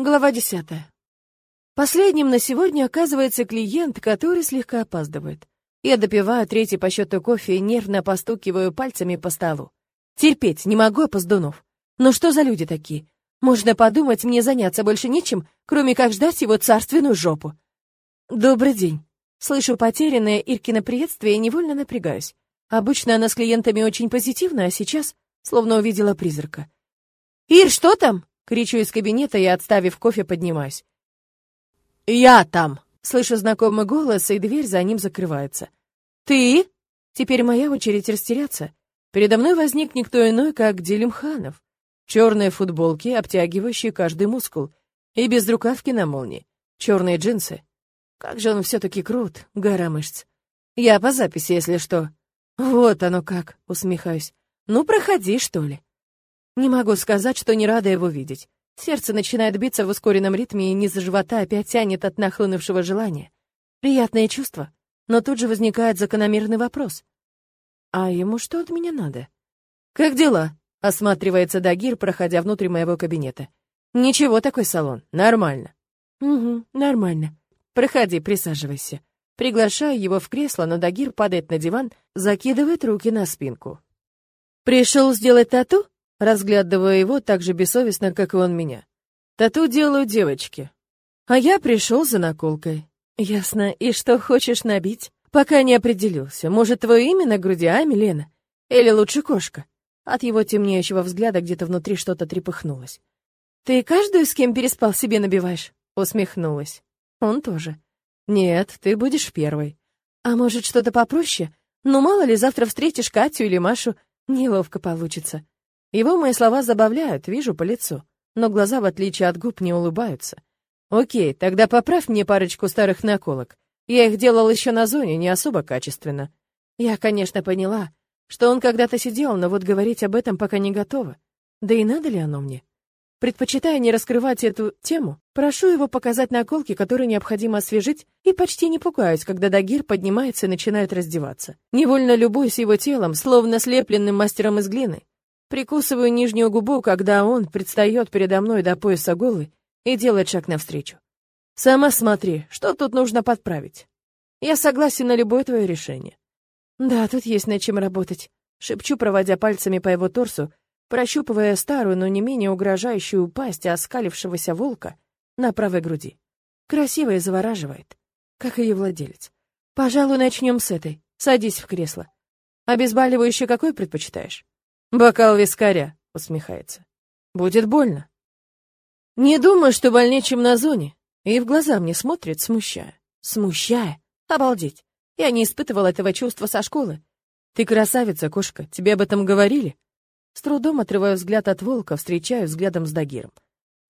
Глава десятая. Последним на сегодня оказывается клиент, который слегка опаздывает. Я допиваю третий по счету кофе и нервно постукиваю пальцами по столу. Терпеть не могу опоздунов. Ну что за люди такие? Можно подумать, мне заняться больше нечем, кроме как ждать его царственную жопу. Добрый день. Слышу потерянное Иркино приветствие и невольно напрягаюсь. Обычно она с клиентами очень позитивна, а сейчас словно увидела призрака. «Ир, что там?» Кричу из кабинета и, отставив кофе, поднимаюсь. «Я там!» Слышу знакомый голос, и дверь за ним закрывается. «Ты?» Теперь моя очередь растеряться. Передо мной возник никто иной, как Делимханов. Черные футболки, обтягивающие каждый мускул, и без рукавки на молнии. Черные джинсы. Как же он все-таки крут, гора мышц. Я по записи, если что. Вот оно как, усмехаюсь. Ну, проходи, что ли. Не могу сказать, что не рада его видеть. Сердце начинает биться в ускоренном ритме, и низ живота опять тянет от нахлынувшего желания. Приятное чувство, но тут же возникает закономерный вопрос. А ему что от меня надо? «Как дела?» — осматривается Дагир, проходя внутрь моего кабинета. «Ничего, такой салон. Нормально». «Угу, нормально. Проходи, присаживайся». Приглашаю его в кресло, но Дагир падает на диван, закидывает руки на спинку. «Пришел сделать тату?» Разглядывая его так же бессовестно, как и он меня. «Тату делают девочки. А я пришел за наколкой. Ясно. И что хочешь набить? Пока не определился. Может, твое имя на груди, а, Милена? Или лучше кошка?» От его темнеющего взгляда где-то внутри что-то трепыхнулось. «Ты каждую, с кем переспал, себе набиваешь?» Усмехнулась. Он тоже. «Нет, ты будешь первой. А может, что-то попроще? Ну, мало ли, завтра встретишь Катю или Машу. Неловко получится. Его мои слова забавляют, вижу по лицу, но глаза, в отличие от губ, не улыбаются. Окей, тогда поправь мне парочку старых наколок. Я их делал еще на зоне, не особо качественно. Я, конечно, поняла, что он когда-то сидел, но вот говорить об этом пока не готова. Да и надо ли оно мне? Предпочитая не раскрывать эту тему, прошу его показать наколки, которые необходимо освежить, и почти не пугаюсь, когда Дагир поднимается и начинает раздеваться. Невольно любуюсь его телом, словно слепленным мастером из глины. Прикусываю нижнюю губу, когда он предстает передо мной до пояса голый и делает шаг навстречу. Сама смотри, что тут нужно подправить. Я согласен на любое твое решение. Да, тут есть над чем работать. Шепчу, проводя пальцами по его торсу, прощупывая старую, но не менее угрожающую пасть оскалившегося волка на правой груди. Красиво и завораживает, как ее владелец. Пожалуй, начнем с этой. Садись в кресло. Обезболивающее какой предпочитаешь? «Бокал вискаря», — усмехается. «Будет больно». «Не думаю, что больнее, чем на зоне». И в глаза мне смотрит, смущая. Смущая? Обалдеть. Я не испытывал этого чувства со школы. «Ты красавица, кошка, тебе об этом говорили?» С трудом отрываю взгляд от волка, встречаю взглядом с Дагиром.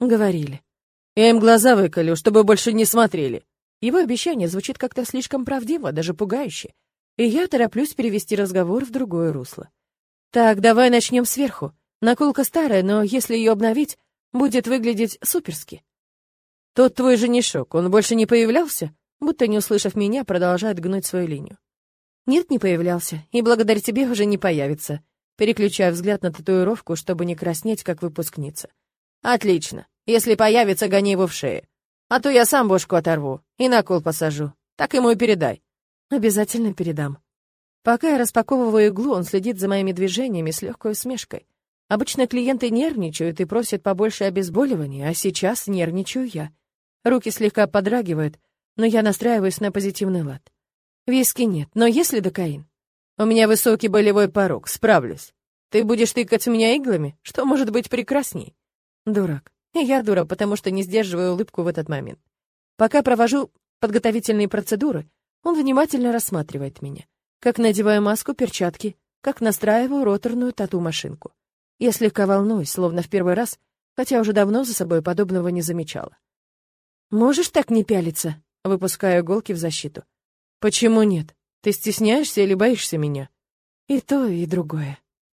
«Говорили. Я им глаза выколю, чтобы больше не смотрели». Его обещание звучит как-то слишком правдиво, даже пугающе. И я тороплюсь перевести разговор в другое русло. Так, давай начнем сверху. Наколка старая, но если ее обновить, будет выглядеть суперски. Тот твой женишок, он больше не появлялся? Будто не услышав меня, продолжает гнуть свою линию. Нет, не появлялся, и благодаря тебе уже не появится. Переключаю взгляд на татуировку, чтобы не краснеть, как выпускница. Отлично. Если появится, гони его в шею. А то я сам бошку оторву и на кол посажу. Так ему и передай. Обязательно передам. Пока я распаковываю иглу, он следит за моими движениями с легкой усмешкой. Обычно клиенты нервничают и просят побольше обезболивания, а сейчас нервничаю я. Руки слегка подрагивают, но я настраиваюсь на позитивный лад. Виски нет, но если докаин? У меня высокий болевой порог, справлюсь. Ты будешь тыкать в меня иглами? Что может быть прекрасней? Дурак. И я дура, потому что не сдерживаю улыбку в этот момент. Пока провожу подготовительные процедуры, он внимательно рассматривает меня как надеваю маску, перчатки, как настраиваю роторную тату-машинку. Я слегка волнуюсь, словно в первый раз, хотя уже давно за собой подобного не замечала. «Можешь так не пялиться?» — выпускаю иголки в защиту. «Почему нет? Ты стесняешься или боишься меня?» «И то, и другое».